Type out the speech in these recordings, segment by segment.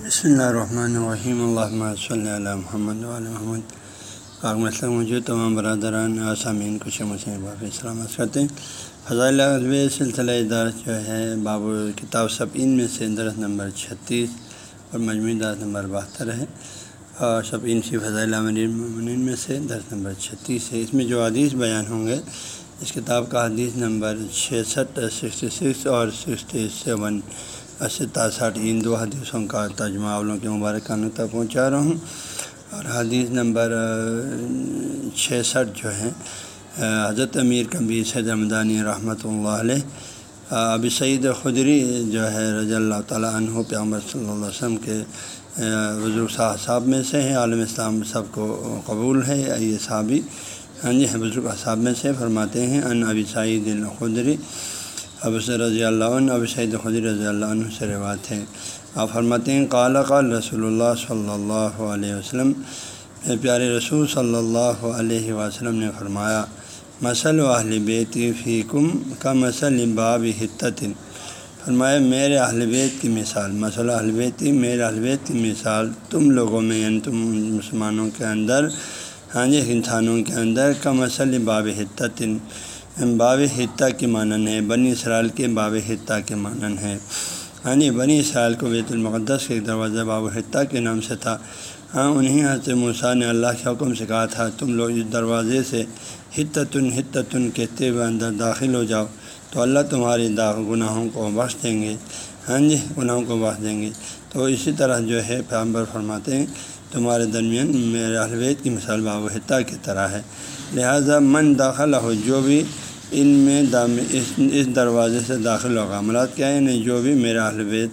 بسم اللہ الرحمن الرحیم اللہ صلی اللہ محمد علیہ محمد پاک مسلم موجود تمام برادران آسامین کچھ مسلم باقی سلامت کرتے ہیں فضائل الب سلسلہ درس جو ہے باب کتاب سب ان میں سے درس نمبر چھتیس اور مجموعی درس نمبر بہتر ہے اور سب ان سی فضائل المن میں سے درس نمبر چھتیس ہے اس میں جو حدیث بیان ہوں گے اس کتاب کا حدیث نمبر چھسٹھ سکسٹی سکس اور سکسٹی سیون اسی تاسٹھ ان دو حدیثوں کا ترجمہ اولوں کے مبارکانوں تک پہنچا رہا ہوں۔ اور حدیث نمبر چھسٹھ جو ہے حضرت امیر کبیر سید رمضانی رحمۃ اللہ علیہ ابی سعید خدری جو ہے رضی اللہ تعالیٰ عنہ پیامبر صلی اللہ علیہ وسلم کے بزرگ صاحب میں سے ہیں۔ عالم اسلام سب کو قبول ہے، یہ صحابی ہاں جی بزرگ صاحب میں سے فرماتے ہیں۔ ان ابی سعید الخدری اب سے رضی اللہ عنہ اب سعید خدی رضی اللہ عنہ سے روایت ہے۔ آپ فرماتے ہیں، قال قال رسول اللہ صلی اللہ علیہ وسلم پیارے رسول صلی اللہ علیہ وسلم نے فرمایا مسل و اہل بیتی فی کم کا مسل باب حتت فرمایا، میرے اہل بیت کی مثال مسل اہل بیتی میرے اہل بیت کی مثال، تم لوگوں میں یعنی تم مسلمانوں کے اندر ہاں جی انسانوں کے اندر کا مسل باب حتت باب حتہ کے مانن ہے بنی اسرائیل کے باب حتہ کے مانن ہے ہاں جی بنی اسرائیل کو بیت المقدس کے دروازہ باب حتہ کے نام سے تھا۔ ہاں انہیں حضرت موسیٰ نے اللہ کے حکم سے کہا تھا، تم لوگ اس دروازے سے حتتن حتتن کہتے ہوئے اندر داخل ہو جاؤ، تو اللہ تمہاری دا گناہوں کو بخش دیں گے۔ ہاں جی گناہوں کو بخش دیں گے۔ تو اسی طرح جو ہے پیامبر فرماتے ہیں، تمہارے درمیان میرے الوید کی مثال باب حتہ کی طرح ہے۔ لہٰذا من داخلہ ہو جو بھی ان میں دام اس اس دروازے سے داخل ہوگا۔ امراض کیا ہے؟ یعنی جو بھی میرا البید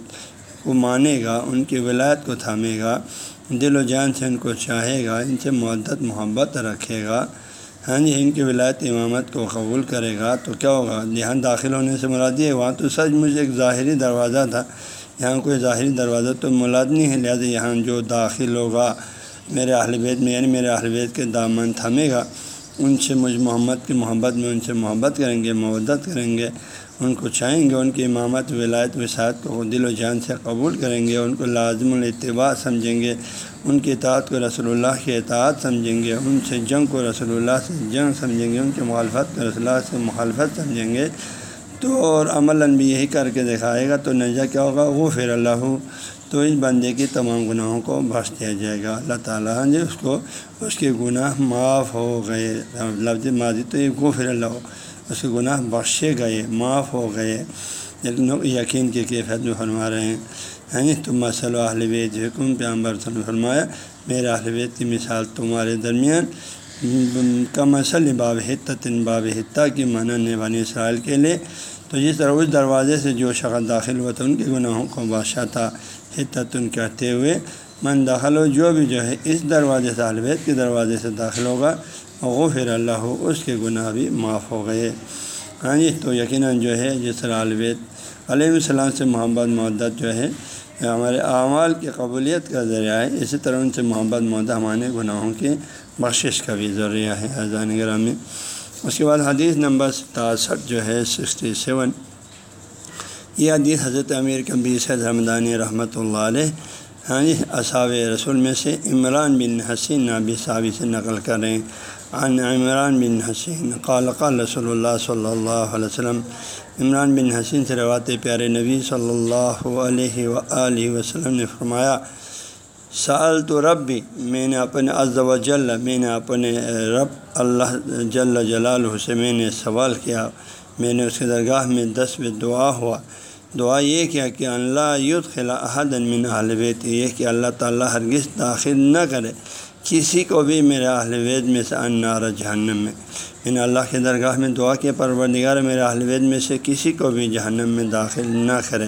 کو مانے گا، ان کی ولایت کو تھامے گا، دل و جان سے ان کو چاہے گا، ان سے معدت محبت رکھے گا ہاں جی ان کی ولایت، امامت کو قبول کرے گا، تو کیا ہوگا؟ یہاں داخل ہونے سے مراد ہے وہاں تو سچ مجھے ایک ظاہری دروازہ تھا۔ یہاں کوئی ظاہری دروازہ تو مراد نہیں ہے، لہٰذا یہاں جو داخل ہوگا میرے اہل بیت میں یعنی میرے اہل بیت کے دامن تھامے گا۔ ان سے مجھ محمد کی محبت میں ان سے محبت کریں گے مودت کریں گے، ان کو چاہیں گے، ان کی امامت ولایت وسعت کو دل و جان سے قبول کریں گے، ان کو لازم الاتباع سمجھیں گے، ان کی اطاعت کو رسول اللہ کی اطاعت سمجھیں گے، ان سے جنگ کو رسول اللہ سے جنگ سمجھیں گے، ان کی مخالفت کو رسول اللہ سے مخالفت سمجھیں گے۔ تو اور عمل بھی یہی کر کے دکھائے گا تو نجا کیا ہوگا؟ وہ پھر اللہ تو اس بندے کی تمام گناہوں کو بخش دیا جائے گا۔ اللہ تعالیٰ جی اس کو اس کے گناہ معاف ہو گئے۔ لفظ ماضی تو یہ گو پھر اللہ۔ اس کے گناہ بخشے گئے، معاف ہو گئے۔ لیکن یقین کی کیفیت میں فرما رہے ہیں۔ یعنی تم مسل و اہل بیت حکم پہ عمبر فرمایا، میرے اہل بیت کی مثال تمہارے درمیان کا مسل باب حتن باب حتہ کی مانن بنی اسرائیل کے لیے۔ تو جس طرح اس دروازے سے جو شخص داخل ہوا تھا، ان کے گناہوں کو بادشاہ تھا کہتے ہوئے۔ من داخل ہو، جو بھی جو ہے، اس دروازے سے البید کے دروازے سے داخل ہوگا۔ وہ پھر اللہ، اس کے گناہ بھی معاف ہو گئے۔ ہاں جی تو یقیناً جو ہے، جس طرح البید علیہ السلام سے محبت محدت جو ہے، ہمارے اعمال کی قبولیت کا ذریعہ ہے۔ اسی طرح ان سے محبت محدت ہمارے گناہوں کی بخشش کا بھی ذریعہ ہے۔ اذان گرامی۔ اس کے بعد حدیث نمبر ستاسٹھ جو ہے، سکسٹی سیون۔ یہ حدیث حضرت امیر کبیر سید رحمدانی رحمۃ اللہ علیہ ہاں جی رسول میں سے عمران بن حسین نابی صابی سے نقل کریں عن عمران بن حسین، قال قال رسول اللہ صلی اللہ علیہ وسلم۔ عمران بن حسین سے روات پیارے نبی صلی اللہ علیہ و وسلم نے فرمایا سال تو رب بھی میں نے اپنے عز و جل میں نے اپنے رب اللہ جل جلال سے میں نے سوال کیا میں نے اس کے درگاہ میں دس میں دعا ہوا۔ دعا یہ کیا کہ اللہ یوت خلا احد من اہل بیت، یہ کہ اللہ تعالیٰ ہرگز داخل نہ کرے۔ کسی کو بھی میرے اہل بیت میں سے ان جہنم میں۔ ان اللہ کے درگاہ میں دعا کے پروردگار میرے اہل بیت میں سے کسی کو بھی جہنم میں داخل نہ کرے۔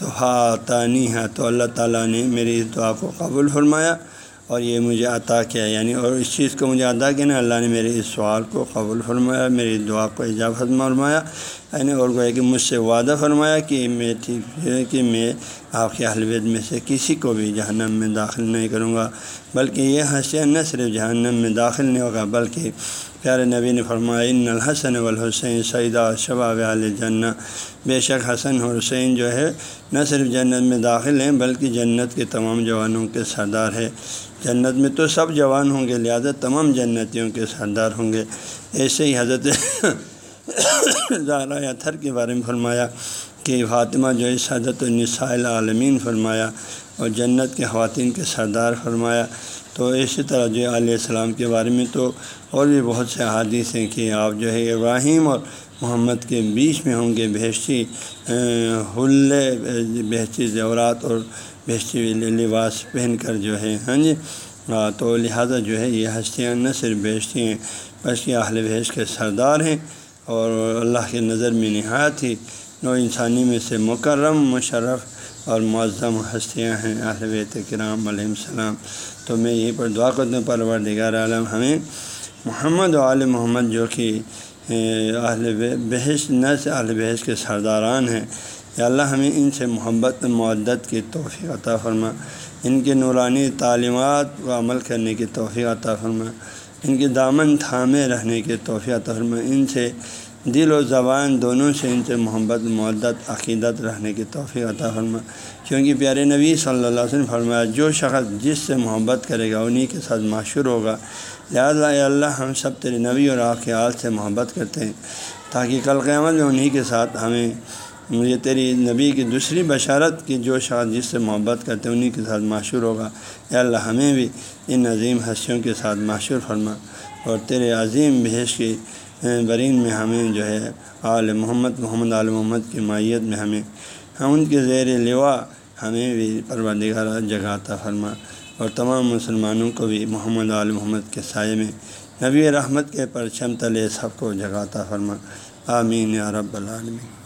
تو ہاں تانی ہے۔ تو اللہ تعالیٰ نے میری اس دعا کو قبول فرمایا اور یہ مجھے عطا کیا۔ یعنی اور اس چیز کو مجھے عطا کیا نا اللہ نے میرے اس سوال کو قبول فرمایا، میری دعا کو اجافت فرمایا یعنی اور گویا کہ مجھ سے وعدہ فرمایا کہ میں ٹھیک ہے کہ میں آپ کے بیت میں سے کسی کو بھی جہنم میں داخل نہیں کروں گا، بلکہ یہ ہنسیاں نہ صرف جہنم میں داخل نہیں ہوگا، بلکہ پیارے نبی نے فرمایا، ان الحسن والحسین سعیدہ شباب علیہ جنّ بے شک حسن اور حسین جو ہے، نہ صرف جنت میں داخل ہیں، بلکہ جنت کے تمام جوانوں کے سردار ہے جنت میں تو سب جوان ہوں گے، لہٰذا تمام جنتیوں کے سردار ہوں گے۔ ایسے ہی حضرت زہرا تھر کے بارے میں فرمایا کہ فاطمہ جو ہے حضرت النسائل عالمین فرمایا اور جنت کے خواتین کے سردار فرمایا۔ تو اسی طرح جو علیہ السلام کے بارے میں تو اور بھی بہت سے حادث ہیں کہ آپ جو ہے ابراہیم اور محمد کے بیچ میں ہوں گے، بہشتی حلے بہشتی زیورات اور بہشتی لباس پہن کر جو ہے ہاں جی؟ تو لہٰذا جو ہے یہ ہستیاں نہ صرف بہشتی ہیں بلکہ اہل بحث کے سردار ہیں۔ اور اللہ کے نظر میں نہایت ہی نو انسانی میں سے مکرم، مشرف اور معظم ہستیاں ہیں۔ اہل بیت کرام علیہ السلام۔ تو میں یہیں پر دعا کرتا ہوں، پروردگار عالم، ہمیں محمد و عالم محمد جو کہ اہل بحث نہ سے اہل بحث کے سرداران ہیں۔ یا اللہ، ہمیں ان سے محبت معدت کی توفیق عطا فرما۔ ان کے نورانی تعلیمات کو عمل کرنے کی توفیق عطا فرما۔ ان کے دامن تھامے رہنے کی توفیق عطا فرما ان سے دل و زبان دونوں سے ان سے محبت معدت عقیدت رہنے کی توفیق عطا فرما کیونکہ پیارے نبی صلی اللہ علیہ وسلم فرمایا، جو شخص جس سے محبت کرے گا، انہی کے ساتھ معشور ہوگا۔ لہٰذا اللہ، ہم سب تیرے نبی اور آپ کے سے محبت کرتے ہیں، تاکہ کل قیامت میں انہی کے ساتھ ہمیں مجھے تیری نبی کی دوسری بشارت کی جو شخص جس سے محبت کرتے ہیں انہیں کے ساتھ معشور ہوگا۔ یا اللہ، ہمیں بھی ان عظیم ہنسیوں کے ساتھ معشور فرما۔ اور تیرے عظیم بحث کی برین میں ہمیں جو ہے، آل محمد محمد عال محمد کی مائیت میں ہمیں، ہم ان کے زیر لوا ہمیں بھی پروردگار جگاتا فرما۔ اور تمام مسلمانوں کو بھی محمد عال محمد کے سائے میں نبی رحمت کے پرچم تلے سب کو جگاتا فرما۔ آمین یا رب العالمین۔